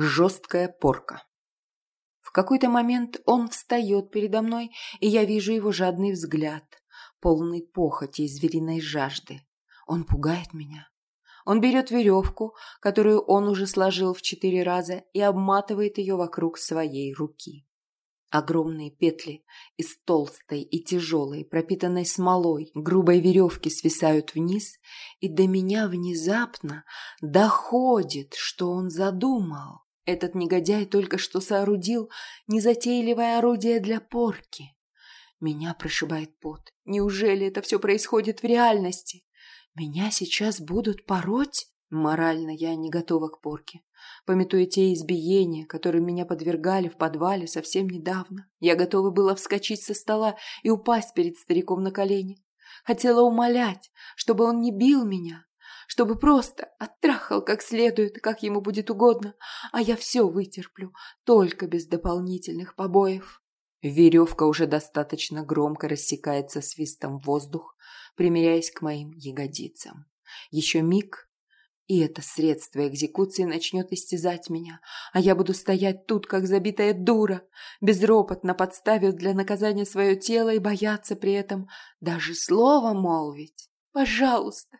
Жесткая порка. В какой-то момент он встает передо мной, и я вижу его жадный взгляд, полный похоти и звериной жажды. Он пугает меня. Он берет веревку, которую он уже сложил в четыре раза, и обматывает ее вокруг своей руки. Огромные петли из толстой и тяжелой, пропитанной смолой, грубой веревки свисают вниз, и до меня внезапно доходит, что он задумал. Этот негодяй только что соорудил незатейливое орудие для порки. Меня прошибает пот. Неужели это все происходит в реальности? Меня сейчас будут пороть? Морально я не готова к порке. Пометуя те избиения, которые меня подвергали в подвале совсем недавно, я готова была вскочить со стола и упасть перед стариком на колени. Хотела умолять, чтобы он не бил меня, чтобы просто оттрахал как следует, как ему будет угодно, а я все вытерплю, только без дополнительных побоев. Веревка уже достаточно громко рассекается свистом воздух, примеряясь к моим ягодицам. Еще миг, и это средство экзекуции начнет истязать меня, а я буду стоять тут, как забитая дура, безропотно подставив для наказания свое тело и бояться при этом даже слова молвить. Пожалуйста,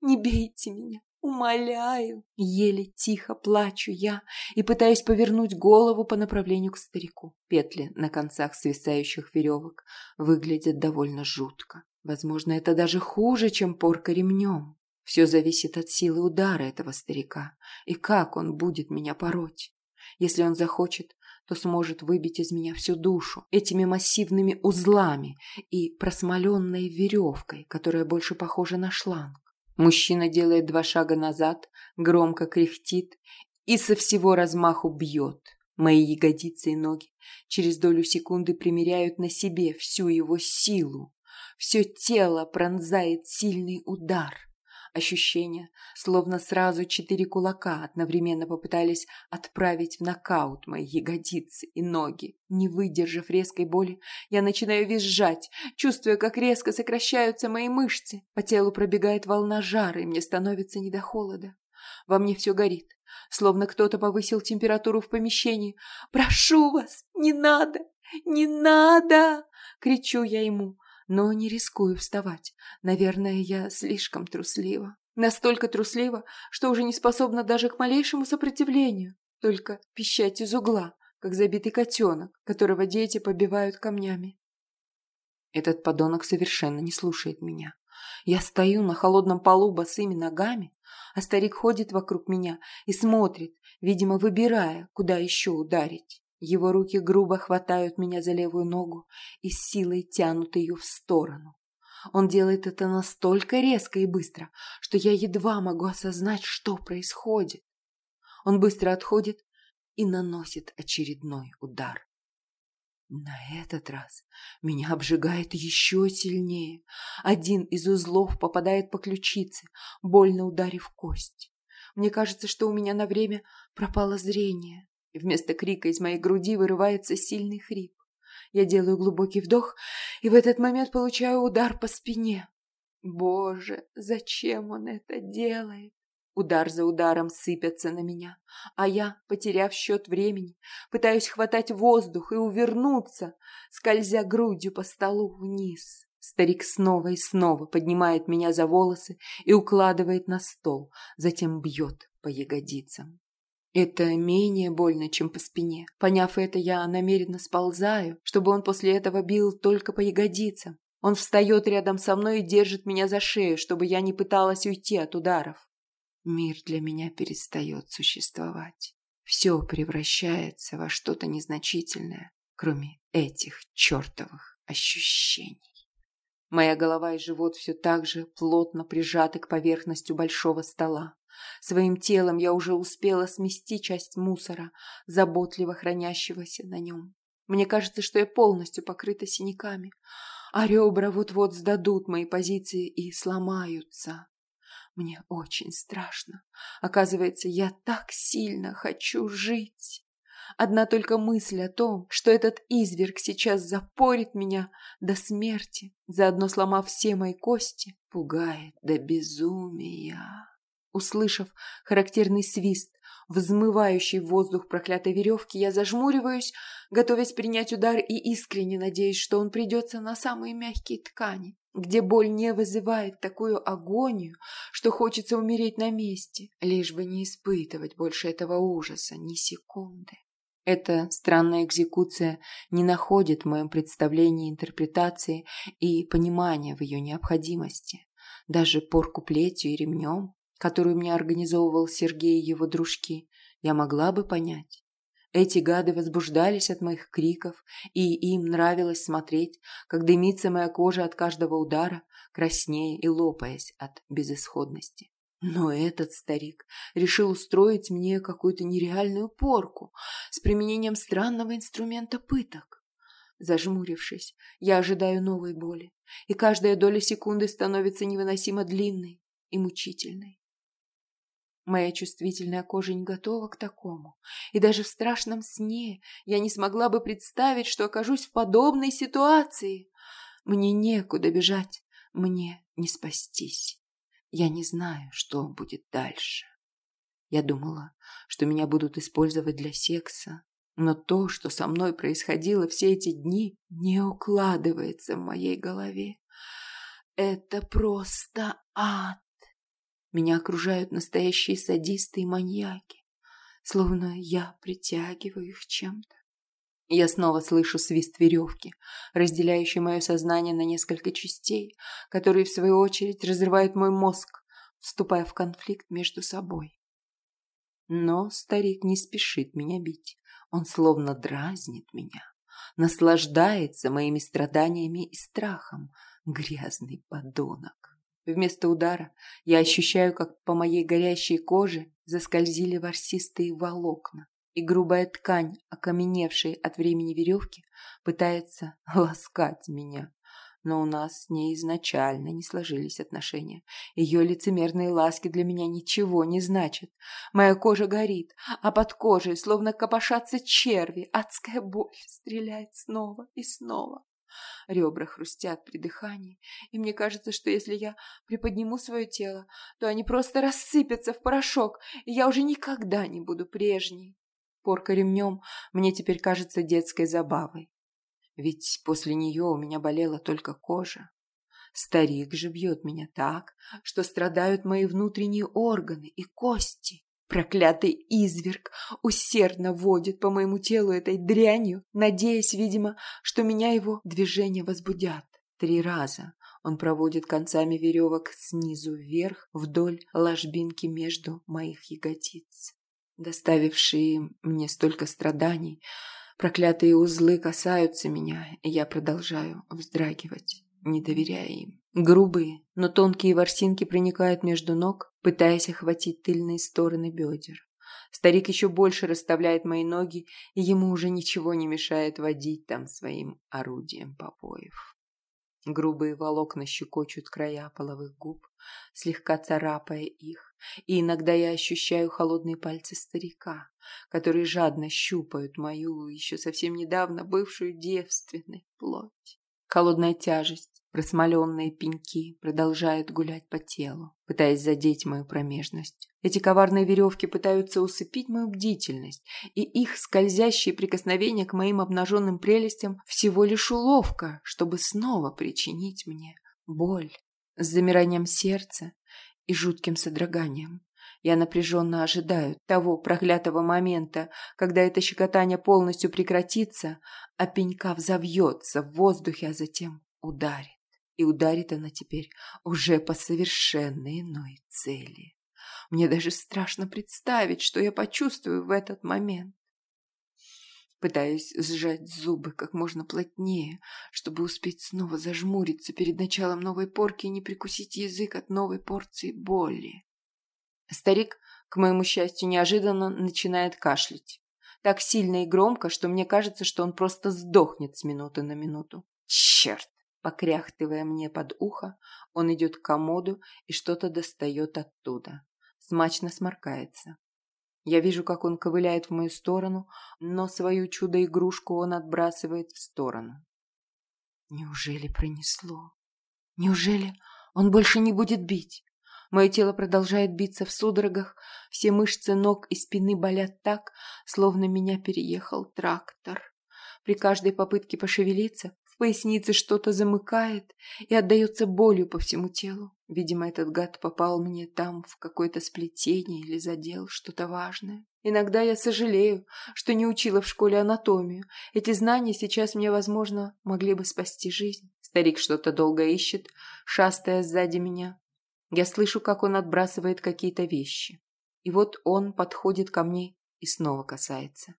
не бейте меня, умоляю. Еле тихо плачу я и пытаюсь повернуть голову по направлению к старику. Петли на концах свисающих веревок выглядят довольно жутко. Возможно, это даже хуже, чем порка ремнем. Все зависит от силы удара этого старика и как он будет меня пороть. Если он захочет, то сможет выбить из меня всю душу этими массивными узлами и просмоленной веревкой, которая больше похожа на шланг. Мужчина делает два шага назад, громко кряхтит и со всего размаху бьет. Мои ягодицы и ноги через долю секунды примеряют на себе всю его силу. Все тело пронзает сильный удар. Ощущение, словно сразу четыре кулака одновременно попытались отправить в нокаут мои ягодицы и ноги. Не выдержав резкой боли, я начинаю визжать, чувствуя, как резко сокращаются мои мышцы. По телу пробегает волна жара, и мне становится не до холода. Во мне все горит, словно кто-то повысил температуру в помещении. «Прошу вас, не надо! Не надо!» — кричу я ему но не рискую вставать. Наверное, я слишком труслива. Настолько труслива, что уже не способна даже к малейшему сопротивлению. Только пищать из угла, как забитый котенок, которого дети побивают камнями. Этот подонок совершенно не слушает меня. Я стою на холодном полу босыми ногами, а старик ходит вокруг меня и смотрит, видимо, выбирая, куда еще ударить. Его руки грубо хватают меня за левую ногу и с силой тянут ее в сторону. Он делает это настолько резко и быстро, что я едва могу осознать, что происходит. Он быстро отходит и наносит очередной удар. На этот раз меня обжигает еще сильнее. Один из узлов попадает по ключице, больно ударив кость. Мне кажется, что у меня на время пропало зрение. Вместо крика из моей груди вырывается сильный хрип. Я делаю глубокий вдох и в этот момент получаю удар по спине. Боже, зачем он это делает? Удар за ударом сыпятся на меня, а я, потеряв счет времени, пытаюсь хватать воздух и увернуться, скользя грудью по столу вниз. Старик снова и снова поднимает меня за волосы и укладывает на стол, затем бьет по ягодицам. Это менее больно, чем по спине. Поняв это, я намеренно сползаю, чтобы он после этого бил только по ягодицам. Он встает рядом со мной и держит меня за шею, чтобы я не пыталась уйти от ударов. Мир для меня перестает существовать. Все превращается во что-то незначительное, кроме этих чертовых ощущений. Моя голова и живот все так же плотно прижаты к поверхности большого стола. Своим телом я уже успела смести часть мусора, заботливо хранящегося на нем. Мне кажется, что я полностью покрыта синяками, а ребра вот-вот сдадут мои позиции и сломаются. Мне очень страшно. Оказывается, я так сильно хочу жить. Одна только мысль о том, что этот изверг сейчас запорит меня до смерти, заодно сломав все мои кости, пугает до безумия. Услышав характерный свист, взмывающей в воздух проклятой веревки, я зажмуриваюсь, готовясь принять удар и искренне надеюсь, что он придется на самые мягкие ткани, где боль не вызывает такую агонию, что хочется умереть на месте, лишь бы не испытывать больше этого ужаса ни секунды. Эта странная экзекуция не находит в моем представлении интерпретации и понимания в ее необходимости. Даже порку плетью и ремнем, которую мне организовывал Сергей и его дружки, я могла бы понять. Эти гады возбуждались от моих криков, и им нравилось смотреть, как дымится моя кожа от каждого удара, краснея и лопаясь от безысходности. Но этот старик решил устроить мне какую-то нереальную порку с применением странного инструмента пыток. Зажмурившись, я ожидаю новой боли, и каждая доля секунды становится невыносимо длинной и мучительной. Моя чувствительная кожа не готова к такому, и даже в страшном сне я не смогла бы представить, что окажусь в подобной ситуации. Мне некуда бежать, мне не спастись. Я не знаю, что будет дальше. Я думала, что меня будут использовать для секса, но то, что со мной происходило все эти дни, не укладывается в моей голове. Это просто ад. Меня окружают настоящие садисты и маньяки, словно я притягиваю их чем-то. Я снова слышу свист веревки, разделяющий мое сознание на несколько частей, которые, в свою очередь, разрывают мой мозг, вступая в конфликт между собой. Но старик не спешит меня бить. Он словно дразнит меня, наслаждается моими страданиями и страхом, грязный подонок. Вместо удара я ощущаю, как по моей горящей коже заскользили ворсистые волокна и грубая ткань, окаменевшей от времени веревки, пытается ласкать меня. Но у нас с ней изначально не сложились отношения. Ее лицемерные ласки для меня ничего не значат. Моя кожа горит, а под кожей словно копошатся черви. Адская боль стреляет снова и снова. Ребра хрустят при дыхании, и мне кажется, что если я приподниму свое тело, то они просто рассыпятся в порошок, и я уже никогда не буду прежней. Порка ремнем мне теперь кажется детской забавой. Ведь после нее у меня болела только кожа. Старик же бьет меня так, что страдают мои внутренние органы и кости. Проклятый изверг усердно водит по моему телу этой дрянью, надеясь, видимо, что меня его движения возбудят. Три раза он проводит концами веревок снизу вверх вдоль ложбинки между моих ягодиц доставившие мне столько страданий. Проклятые узлы касаются меня, и я продолжаю вздрагивать, не доверяя им. Грубые, но тонкие ворсинки проникают между ног, пытаясь охватить тыльные стороны бедер. Старик еще больше расставляет мои ноги, и ему уже ничего не мешает водить там своим орудием побоев. Грубые волокна щекочут края половых губ, слегка царапая их, и иногда я ощущаю холодные пальцы старика, которые жадно щупают мою еще совсем недавно бывшую девственной плоть. Холодная тяжесть Просмоленные пеньки продолжают гулять по телу, пытаясь задеть мою промежность. Эти коварные веревки пытаются усыпить мою бдительность, и их скользящие прикосновения к моим обнаженным прелестям всего лишь уловка, чтобы снова причинить мне боль. С замиранием сердца и жутким содроганием я напряженно ожидаю того проклятого момента, когда это щекотание полностью прекратится, а пенька взовьется в воздухе, а затем ударит и ударит она теперь уже по совершенно иной цели. Мне даже страшно представить, что я почувствую в этот момент. Пытаюсь сжать зубы как можно плотнее, чтобы успеть снова зажмуриться перед началом новой порки и не прикусить язык от новой порции боли. Старик, к моему счастью, неожиданно начинает кашлять. Так сильно и громко, что мне кажется, что он просто сдохнет с минуты на минуту. Черт! Покряхтывая мне под ухо, он идет к комоду и что-то достает оттуда. Смачно сморкается. Я вижу, как он ковыляет в мою сторону, но свою чудо-игрушку он отбрасывает в сторону. Неужели пронесло? Неужели он больше не будет бить? Мое тело продолжает биться в судорогах, все мышцы ног и спины болят так, словно меня переехал трактор. При каждой попытке пошевелиться в пояснице что-то замыкает и отдается болью по всему телу. Видимо, этот гад попал мне там в какое-то сплетение или задел что-то важное. Иногда я сожалею, что не учила в школе анатомию. Эти знания сейчас мне, возможно, могли бы спасти жизнь. Старик что-то долго ищет, шастая сзади меня. Я слышу, как он отбрасывает какие-то вещи. И вот он подходит ко мне и снова касается.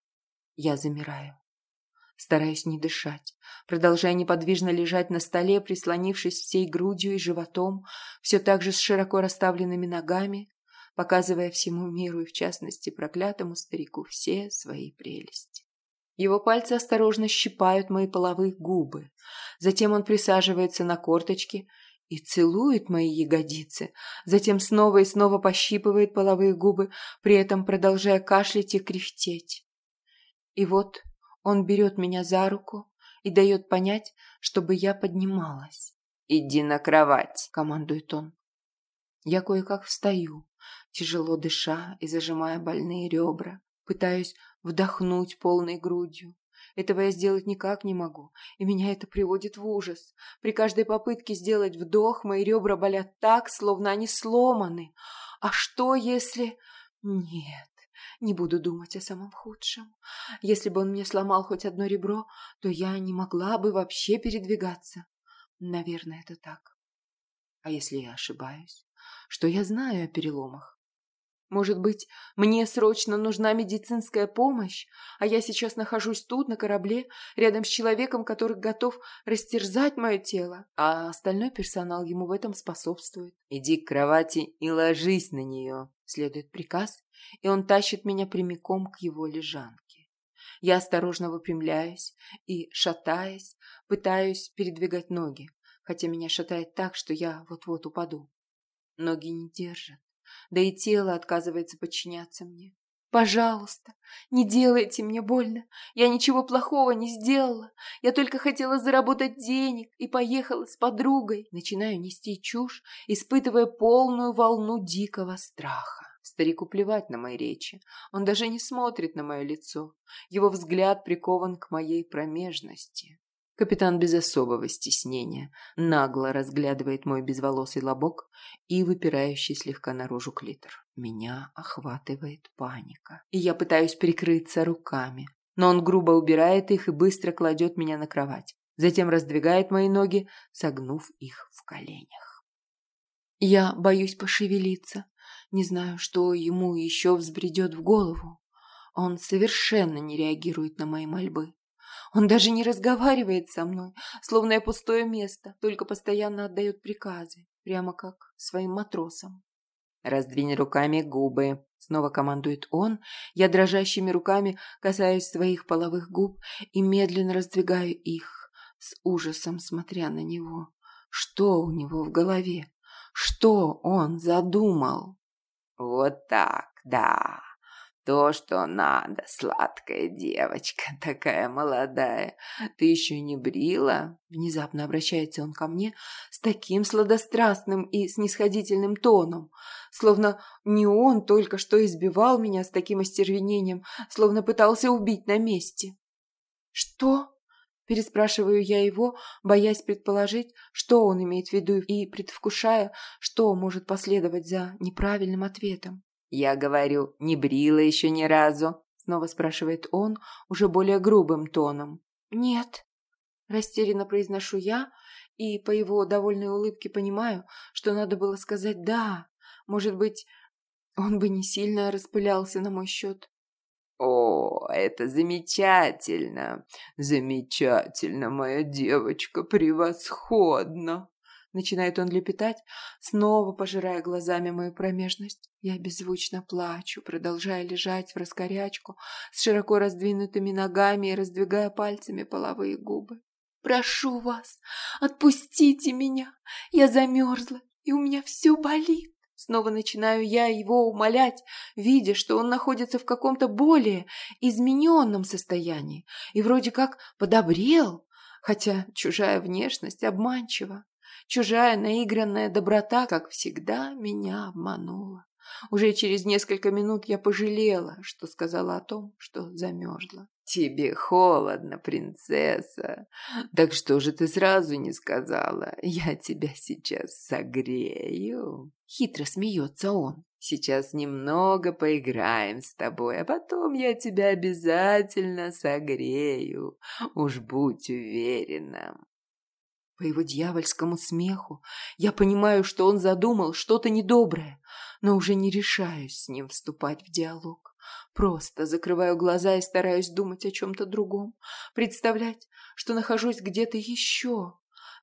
Я замираю. Стараюсь не дышать, продолжая неподвижно лежать на столе, прислонившись всей грудью и животом, все так же с широко расставленными ногами, показывая всему миру и, в частности, проклятому старику все свои прелести. Его пальцы осторожно щипают мои половые губы. Затем он присаживается на корточки и целует мои ягодицы. Затем снова и снова пощипывает половые губы, при этом продолжая кашлять и кряхтеть. И вот он берет меня за руку и дает понять, чтобы я поднималась. «Иди на кровать», — командует он. Я кое-как встаю, тяжело дыша и зажимая больные ребра. Пытаюсь вдохнуть полной грудью. Этого я сделать никак не могу, и меня это приводит в ужас. При каждой попытке сделать вдох мои ребра болят так, словно они сломаны. А что если... Нет, не буду думать о самом худшем. Если бы он мне сломал хоть одно ребро, то я не могла бы вообще передвигаться. Наверное, это так. А если я ошибаюсь? Что я знаю о переломах? Может быть, мне срочно нужна медицинская помощь, а я сейчас нахожусь тут, на корабле, рядом с человеком, который готов растерзать мое тело, а остальной персонал ему в этом способствует. «Иди к кровати и ложись на нее», — следует приказ, и он тащит меня прямиком к его лежанке. Я осторожно выпрямляюсь и, шатаясь, пытаюсь передвигать ноги, хотя меня шатает так, что я вот-вот упаду. Ноги не держат да и тело отказывается подчиняться мне. Пожалуйста, не делайте мне больно. Я ничего плохого не сделала. Я только хотела заработать денег и поехала с подругой. Начинаю нести чушь, испытывая полную волну дикого страха. Старику плевать на мои речи. Он даже не смотрит на мое лицо. Его взгляд прикован к моей промежности. Капитан без особого стеснения нагло разглядывает мой безволосый лобок и выпирающий слегка наружу клитор. Меня охватывает паника, и я пытаюсь прикрыться руками, но он грубо убирает их и быстро кладет меня на кровать. Затем раздвигает мои ноги, согнув их в коленях. Я боюсь пошевелиться, не знаю, что ему еще взбредет в голову. Он совершенно не реагирует на мои мольбы. Он даже не разговаривает со мной, словно я пустое место, только постоянно отдает приказы, прямо как своим матросам. «Раздвинь руками губы», — снова командует он. Я дрожащими руками касаюсь своих половых губ и медленно раздвигаю их, с ужасом смотря на него. Что у него в голове? Что он задумал? «Вот так, да», то, что надо, сладкая девочка, такая молодая. Ты еще не брила?» Внезапно обращается он ко мне с таким сладострастным и снисходительным тоном, словно не он только что избивал меня с таким остервенением, словно пытался убить на месте. «Что?» Переспрашиваю я его, боясь предположить, что он имеет в виду и предвкушая, что может последовать за неправильным ответом. «Я говорю, не брила еще ни разу?» Снова спрашивает он, уже более грубым тоном. «Нет», – растерянно произношу я, и по его довольной улыбке понимаю, что надо было сказать «да». Может быть, он бы не сильно распылялся на мой счет. «О, это замечательно! Замечательно, моя девочка, превосходно!» Начинает он лепетать, снова пожирая глазами мою промежность. Я беззвучно плачу, продолжая лежать в раскорячку с широко раздвинутыми ногами и раздвигая пальцами половые губы. «Прошу вас, отпустите меня! Я замерзла, и у меня все болит!» Снова начинаю я его умолять, видя, что он находится в каком-то более измененном состоянии и вроде как подобрел, хотя чужая внешность обманчива. Чужая наигранная доброта, как всегда, меня обманула. Уже через несколько минут я пожалела, что сказала о том, что замерзла. «Тебе холодно, принцесса. Так что же ты сразу не сказала? Я тебя сейчас согрею». Хитро смеется он. «Сейчас немного поиграем с тобой, а потом я тебя обязательно согрею. Уж будь уверена». По его дьявольскому смеху я понимаю, что он задумал что-то недоброе, но уже не решаюсь с ним вступать в диалог. Просто закрываю глаза и стараюсь думать о чем-то другом, представлять, что нахожусь где-то еще.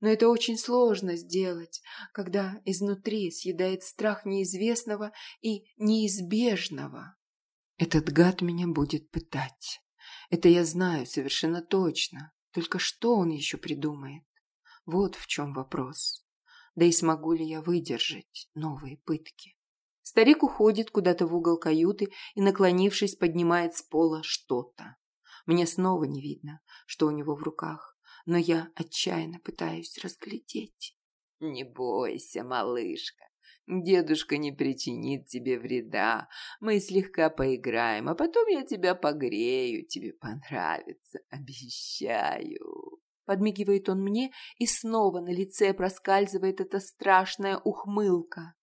Но это очень сложно сделать, когда изнутри съедает страх неизвестного и неизбежного. Этот гад меня будет пытать. Это я знаю совершенно точно. Только что он еще придумает? Вот в чем вопрос. Да и смогу ли я выдержать новые пытки? Старик уходит куда-то в угол каюты и, наклонившись, поднимает с пола что-то. Мне снова не видно, что у него в руках, но я отчаянно пытаюсь разглядеть. «Не бойся, малышка, дедушка не причинит тебе вреда. Мы слегка поиграем, а потом я тебя погрею, тебе понравится, обещаю». Подмигивает он мне, и снова на лице проскальзывает эта страшная ухмылка.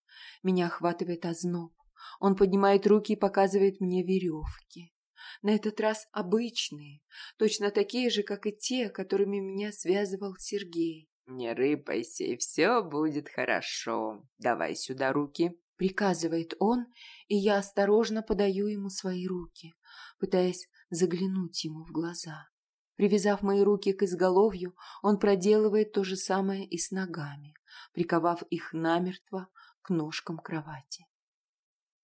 Меня охватывает озноб. Он поднимает руки и показывает мне веревки. На этот раз обычные, точно такие же, как и те, которыми меня связывал Сергей. «Не рыпайся, и все будет хорошо. Давай сюда руки», — приказывает он, и я осторожно подаю ему свои руки, пытаясь заглянуть ему в глаза. Привязав мои руки к изголовью, он проделывает то же самое и с ногами, приковав их намертво к ножкам кровати.